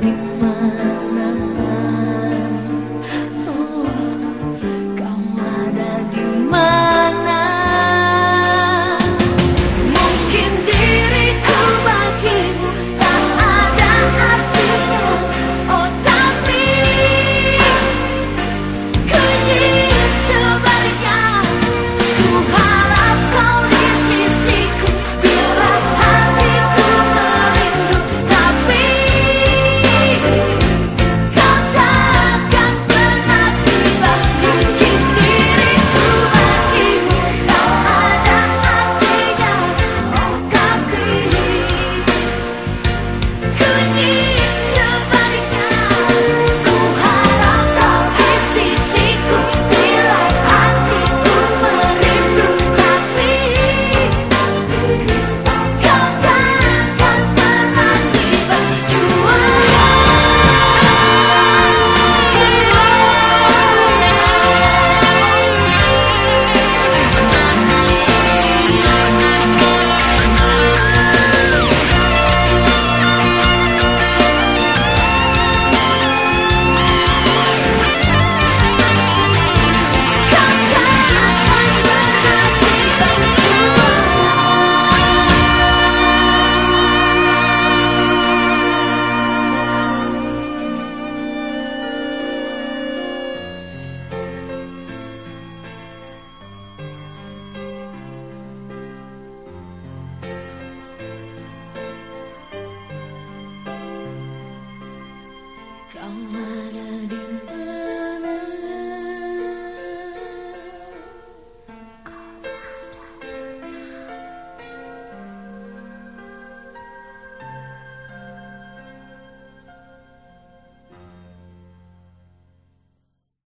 di mana Kau mana di mana